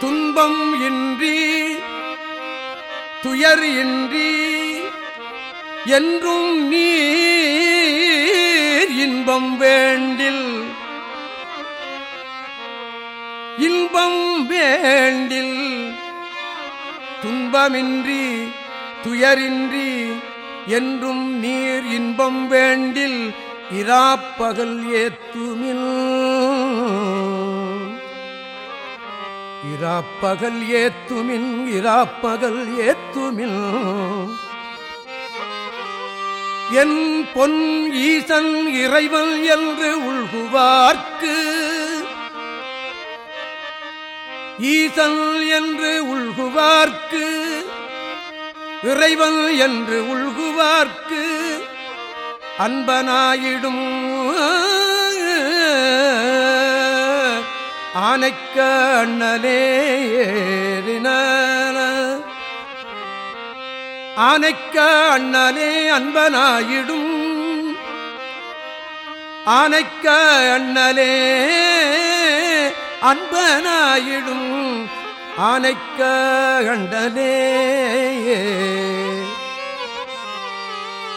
துன்பம் இன்றி துயர் இன்றி என்றும் நீர் இன்பம் வேண்டில் இன்பம் வேண்டில். துன்பமின்றி துயரின்றி என்றும் நீர் இன்பம் வேண்டில் இராப்பகல் ஏத்துமில். இராப்பகல் ஏத்துமின் இராப்பகல் ஏத்துமின். என் பொன் ஈசன் இறைவன் என்று உள்குவார்க்கு. ஈசன் என்று உள்குவார்க்கு. இறைவன் என்று உள்குவார்க்கு. அன்பனாயிடும் ஆனைக்க அண்ணலே ஏறின ஆனைக்க அண்ணலே அன்பனாயிடும். ஆனைக்க அண்ணலே அன்பனாயிடும். ஆனைக்க கண்டலே